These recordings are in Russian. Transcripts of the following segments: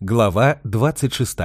Глава 26.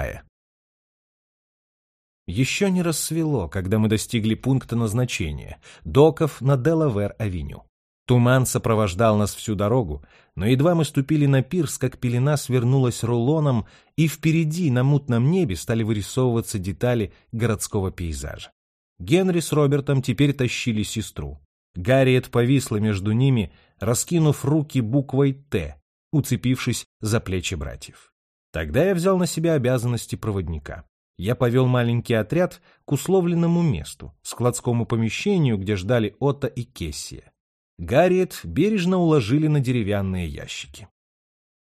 Еще не рассвело, когда мы достигли пункта назначения — доков на Делавер-авеню. Туман сопровождал нас всю дорогу, но едва мы ступили на пирс, как пелена свернулась рулоном, и впереди на мутном небе стали вырисовываться детали городского пейзажа. Генри с Робертом теперь тащили сестру. Гарриет повисла между ними, раскинув руки буквой «Т», уцепившись за плечи братьев. Тогда я взял на себя обязанности проводника. Я повел маленький отряд к условленному месту, складскому помещению, где ждали Отто и Кессия. Гарриет бережно уложили на деревянные ящики.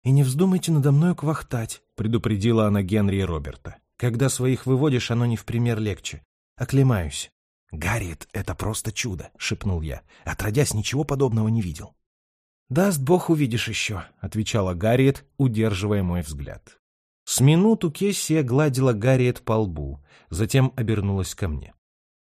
«И не вздумайте надо мною квахтать», — предупредила она Генри и Роберта. «Когда своих выводишь, оно не в пример легче. Оклемаюсь». «Гарриет — это просто чудо», — шепнул я. «Отродясь, ничего подобного не видел». «Даст бог, увидишь еще», — отвечала Гарриет, удерживая мой взгляд. С минуту Кессия гладила Гарриет по лбу, затем обернулась ко мне.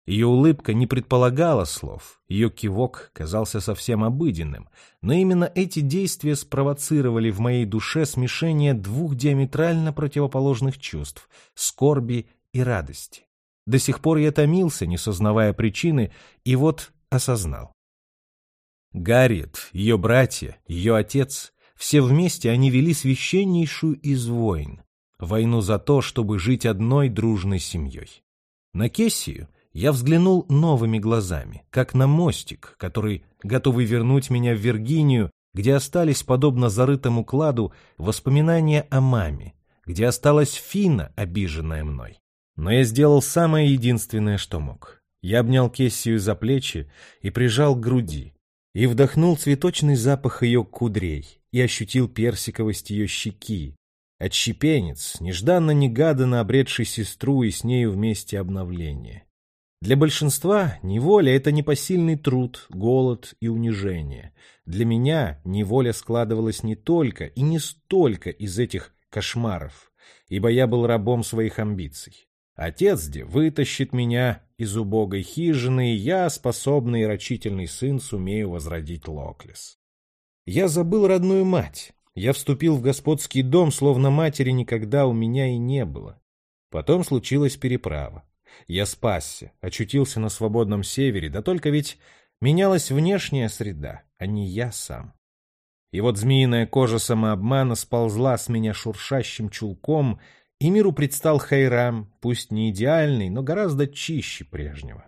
Ее улыбка не предполагала слов, ее кивок казался совсем обыденным, но именно эти действия спровоцировали в моей душе смешение двух диаметрально противоположных чувств — скорби и радости. До сих пор я томился, не сознавая причины, и вот осознал. Гарриет, ее братья, ее отец — все вместе они вели священнейшую из войн, войну за то, чтобы жить одной дружной семьей. На Кессию я взглянул новыми глазами, как на мостик, который готовый вернуть меня в Виргинию, где остались, подобно зарытому кладу, воспоминания о маме, где осталась Фина, обиженная мной. Но я сделал самое единственное, что мог. Я обнял Кессию за плечи и прижал к груди, и вдохнул цветочный запах ее кудрей, и ощутил персиковость ее щеки, Отщепенец, нежданно-негаданно обретший сестру и с нею вместе обновление. Для большинства неволя — это непосильный труд, голод и унижение. Для меня неволя складывалась не только и не столько из этих кошмаров, ибо я был рабом своих амбиций. Отец где вытащит меня из убогой хижины, я, способный и рачительный сын, сумею возродить Локлес. Я забыл родную мать, я вступил в господский дом, словно матери никогда у меня и не было. Потом случилась переправа. Я спасся, очутился на свободном севере, да только ведь менялась внешняя среда, а не я сам. И вот змеиная кожа самообмана сползла с меня шуршащим чулком, и миру предстал Хайрам, пусть не идеальный, но гораздо чище прежнего.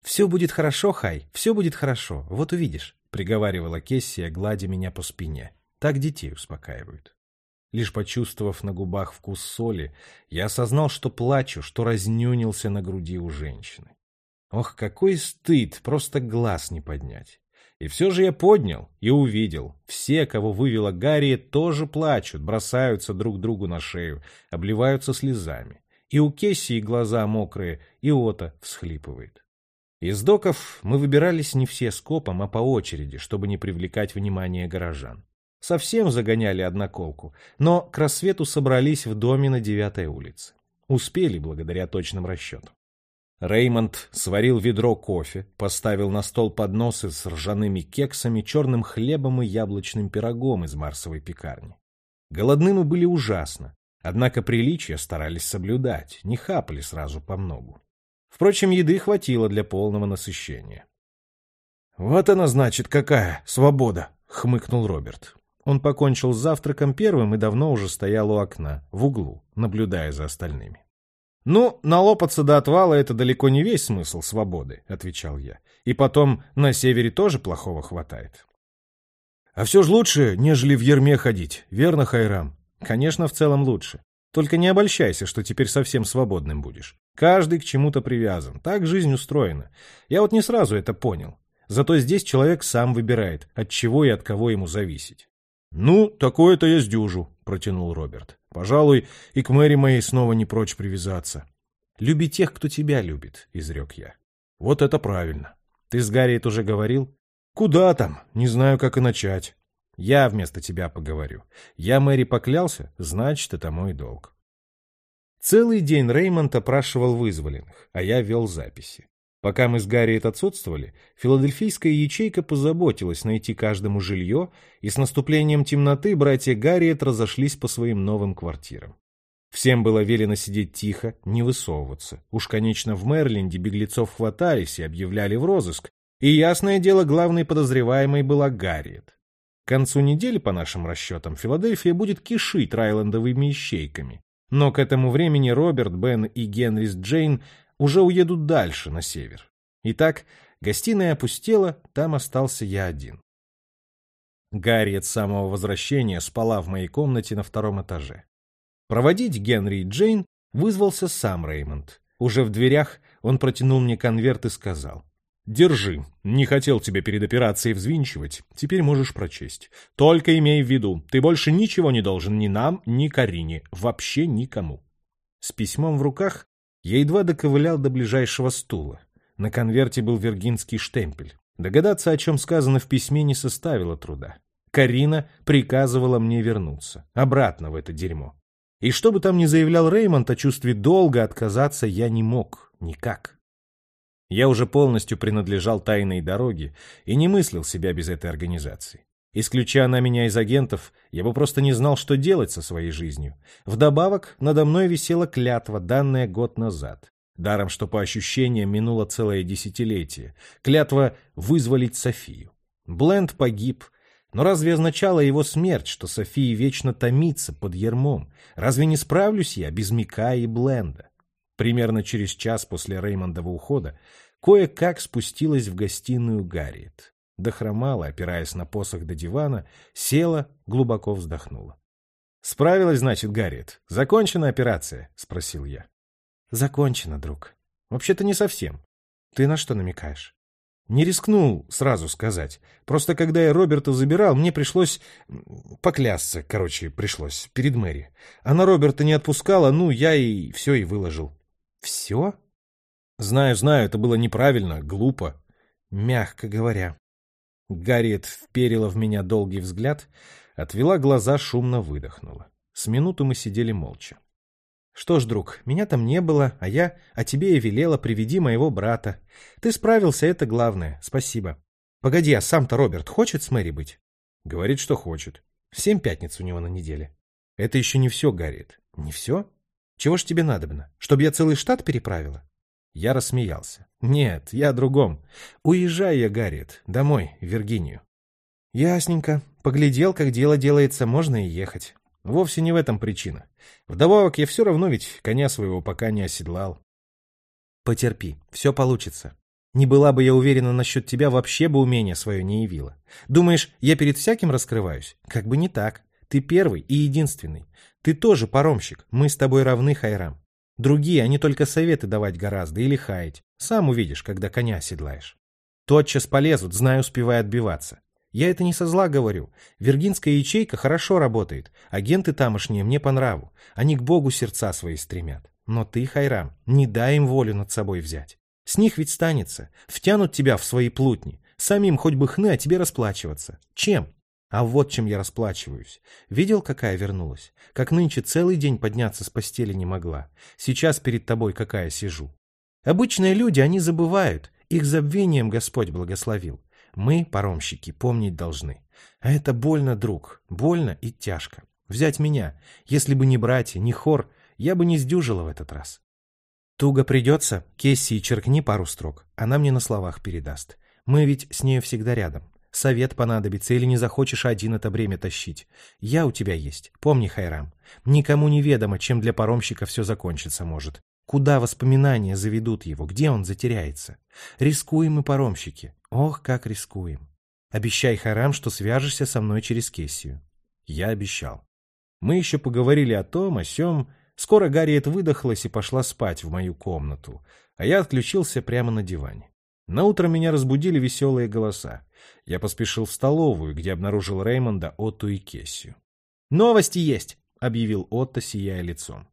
«Все будет хорошо, Хай, все будет хорошо, вот увидишь», — приговаривала Кессия, гладя меня по спине. Так детей успокаивают. Лишь почувствовав на губах вкус соли, я осознал, что плачу, что разнюнился на груди у женщины. Ох, какой стыд, просто глаз не поднять. И все же я поднял и увидел. Все, кого вывела Гарри, тоже плачут, бросаются друг другу на шею, обливаются слезами. И у Кессии глаза мокрые, и Ота всхлипывает. Из доков мы выбирались не все скопом, а по очереди, чтобы не привлекать внимание горожан. Совсем загоняли одноколку, но к рассвету собрались в доме на девятой улице. Успели благодаря точным расчетам. Реймонд сварил ведро кофе, поставил на стол подносы с ржаными кексами, черным хлебом и яблочным пирогом из марсовой пекарни. Голодны мы были ужасно, однако приличия старались соблюдать, не хапали сразу по многу. Впрочем, еды хватило для полного насыщения. «Вот она, значит, какая свобода!» — хмыкнул Роберт. Он покончил с завтраком первым и давно уже стоял у окна, в углу, наблюдая за остальными. «Ну, налопаться до отвала — это далеко не весь смысл свободы», — отвечал я. «И потом, на севере тоже плохого хватает». «А все же лучше, нежели в ерме ходить, верно, Хайрам?» «Конечно, в целом лучше. Только не обольщайся, что теперь совсем свободным будешь. Каждый к чему-то привязан. Так жизнь устроена. Я вот не сразу это понял. Зато здесь человек сам выбирает, от чего и от кого ему зависеть. «Ну, такое-то я сдюжу», — протянул Роберт. «Пожалуй, и к Мэри моей снова не прочь привязаться». «Люби тех, кто тебя любит», — изрек я. «Вот это правильно. Ты с Гарриет уже говорил?» «Куда там? Не знаю, как и начать». «Я вместо тебя поговорю. Я Мэри поклялся, значит, это мой долг». Целый день Реймонд опрашивал вызволенных, а я вел записи. Пока мы с Гарриет отсутствовали, филадельфийская ячейка позаботилась найти каждому жилье, и с наступлением темноты братья Гарриет разошлись по своим новым квартирам. Всем было велено сидеть тихо, не высовываться. Уж, конечно, в Мерленде беглецов хватались и объявляли в розыск, и, ясное дело, главной подозреваемой была Гарриет. К концу недели, по нашим расчетам, Филадельфия будет кишить райландовыми ищейками. Но к этому времени Роберт, Бен и Генри с Джейн уже уедут дальше, на север. Итак, гостиная опустела, там остался я один. Гарриет с самого возвращения спала в моей комнате на втором этаже. Проводить Генри и Джейн вызвался сам Реймонд. Уже в дверях он протянул мне конверт и сказал. «Держи. Не хотел тебя перед операцией взвинчивать. Теперь можешь прочесть. Только имей в виду, ты больше ничего не должен ни нам, ни Карине. Вообще никому». С письмом в руках я едва доковылял до ближайшего стула. На конверте был вергинский штемпель. Догадаться, о чем сказано в письме, не составило труда. Карина приказывала мне вернуться. Обратно в это дерьмо. И что бы там ни заявлял Реймонд о чувстве долга, отказаться я не мог. Никак. Я уже полностью принадлежал тайной дороге и не мыслил себя без этой организации. Исключая она меня из агентов, я бы просто не знал, что делать со своей жизнью. Вдобавок, надо мной висела клятва, данная год назад. Даром, что по ощущениям минуло целое десятилетие. Клятва вызволить Софию. Бленд погиб. Но разве означала его смерть, что София вечно томится под ермом? Разве не справлюсь я без Мика и Бленда? Примерно через час после Реймондова ухода кое-как спустилась в гостиную Гарриет дохромала, опираясь на посох до дивана, села, глубоко вздохнула. «Справилась, значит, Гарриет? Закончена операция?» — спросил я. «Закончена, друг. Вообще-то не совсем. Ты на что намекаешь?» Не рискнул сразу сказать. Просто когда я Роберта забирал, мне пришлось поклясться, короче, пришлось, перед Мэри. Она Роберта не отпускала, ну, я и все и выложил. Все? Знаю, знаю, это было неправильно, глупо. Мягко говоря. Гарриет вперила в меня долгий взгляд, отвела глаза, шумно выдохнула. С минуту мы сидели молча. «Что ж, друг, меня там не было, а я о тебе и велела, приведи моего брата. Ты справился, это главное, спасибо. Погоди, а сам-то Роберт хочет с Мэри быть?» «Говорит, что хочет. Семь пятниц у него на неделе». «Это еще не все, Гарриет». «Не все? Чего ж тебе надобно? Чтобы я целый штат переправила?» Я рассмеялся. «Нет, я о другом. Уезжай я, Гарриет, домой, в Виргинию». «Ясненько. Поглядел, как дело делается, можно и ехать. Вовсе не в этом причина. Вдобавок, я все равно ведь коня своего пока не оседлал». «Потерпи, все получится. Не была бы я уверена насчет тебя, вообще бы умение свое не явила. Думаешь, я перед всяким раскрываюсь? Как бы не так. Ты первый и единственный. Ты тоже паромщик. Мы с тобой равны, Хайрам. Другие, они только советы давать гораздо или хаять. Сам увидишь, когда коня оседлаешь. Тотчас полезут, знаю, успевая отбиваться. Я это не со зла говорю. Виргинская ячейка хорошо работает. Агенты тамошние мне по нраву. Они к Богу сердца свои стремят. Но ты, Хайрам, не дай им волю над собой взять. С них ведь станется. Втянут тебя в свои плутни. Самим хоть бы хны, а тебе расплачиваться. Чем? А вот чем я расплачиваюсь. Видел, какая вернулась? Как нынче целый день подняться с постели не могла. Сейчас перед тобой какая сижу. Обычные люди, они забывают. Их забвением Господь благословил. Мы, паромщики, помнить должны. А это больно, друг. Больно и тяжко. Взять меня. Если бы не братья, не хор, я бы не сдюжила в этот раз. Туго придется, Кессии черкни пару строк. Она мне на словах передаст. Мы ведь с нею всегда рядом. Совет понадобится или не захочешь один это бремя тащить. Я у тебя есть. Помни, Хайрам, никому не ведомо, чем для паромщика все закончиться может. Куда воспоминания заведут его, где он затеряется. Рискуем мы, паромщики. Ох, как рискуем. Обещай, Хайрам, что свяжешься со мной через Кессию. Я обещал. Мы еще поговорили о том, о сём. Скоро Гарриет выдохлась и пошла спать в мою комнату, а я отключился прямо на диване. Наутро меня разбудили веселые голоса. Я поспешил в столовую, где обнаружил Реймонда, Отту и Кессию. «Новости есть!» — объявил Отто, сияя лицом.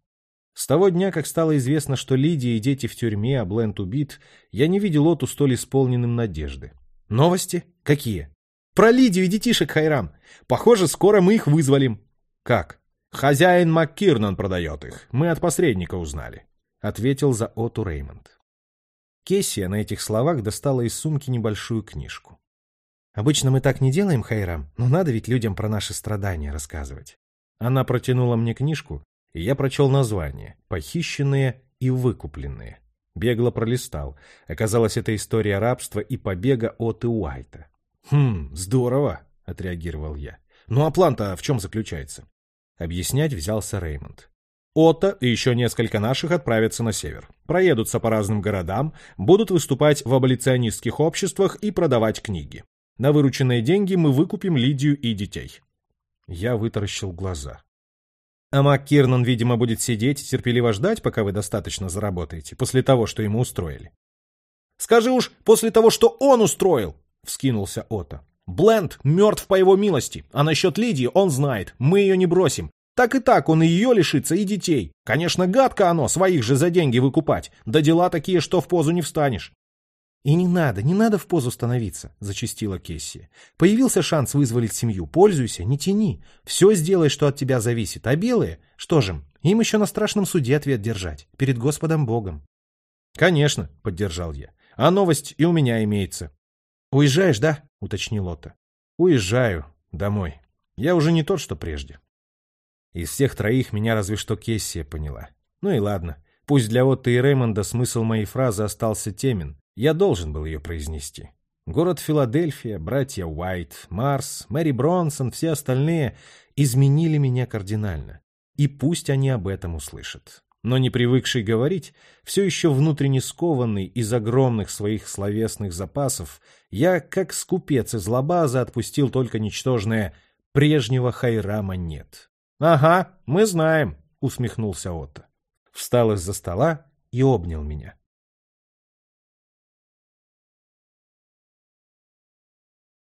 С того дня, как стало известно, что Лидия и дети в тюрьме, а Бленд убит, я не видел Оту столь исполненным надежды. «Новости? Какие?» «Про Лидию и детишек, Хайрам! Похоже, скоро мы их вызволим!» «Как?» «Хозяин МакКирнан продает их. Мы от посредника узнали», — ответил за Оту Реймонд. Кессия на этих словах достала из сумки небольшую книжку. «Обычно мы так не делаем, Хайрам, но надо ведь людям про наши страдания рассказывать». Она протянула мне книжку, и я прочел название «Похищенные и выкупленные». Бегло пролистал. Оказалось, это история рабства и побега от Уайта. «Хм, здорово», — отреагировал я. «Ну а план-то в чем заключается?» Объяснять взялся Реймонд. Отто и еще несколько наших отправятся на север. Проедутся по разным городам, будут выступать в аболиционистских обществах и продавать книги. На вырученные деньги мы выкупим Лидию и детей. Я вытаращил глаза. А МакКирнан, видимо, будет сидеть, терпеливо ждать, пока вы достаточно заработаете, после того, что ему устроили. «Скажи уж, после того, что он устроил!» — вскинулся Отто. «Бленд мертв по его милости, а насчет Лидии он знает, мы ее не бросим. Так и так он и ее лишится, и детей. Конечно, гадко оно, своих же за деньги выкупать. Да дела такие, что в позу не встанешь. «И не надо, не надо в позу становиться», — зачастила Кесси. «Появился шанс вызволить семью. Пользуйся, не тяни. Все сделай, что от тебя зависит. А белые? Что же, им еще на страшном суде ответ держать. Перед Господом Богом». «Конечно», — поддержал я. «А новость и у меня имеется». «Уезжаешь, да?» — уточнил Отто. «Уезжаю. Домой. Я уже не тот, что прежде». Из всех троих меня разве что Кессия поняла. Ну и ладно. Пусть для Отто и Реймонда смысл моей фразы остался темен. Я должен был ее произнести. Город Филадельфия, братья Уайт, Марс, Мэри Бронсон, все остальные изменили меня кардинально. И пусть они об этом услышат. Но не привыкший говорить, все еще внутренне скованный из огромных своих словесных запасов, я, как скупец из лабаза, отпустил только ничтожное «прежнего Хайрама нет». «Ага, мы знаем», — усмехнулся Отто. Встал из-за стола и обнял меня.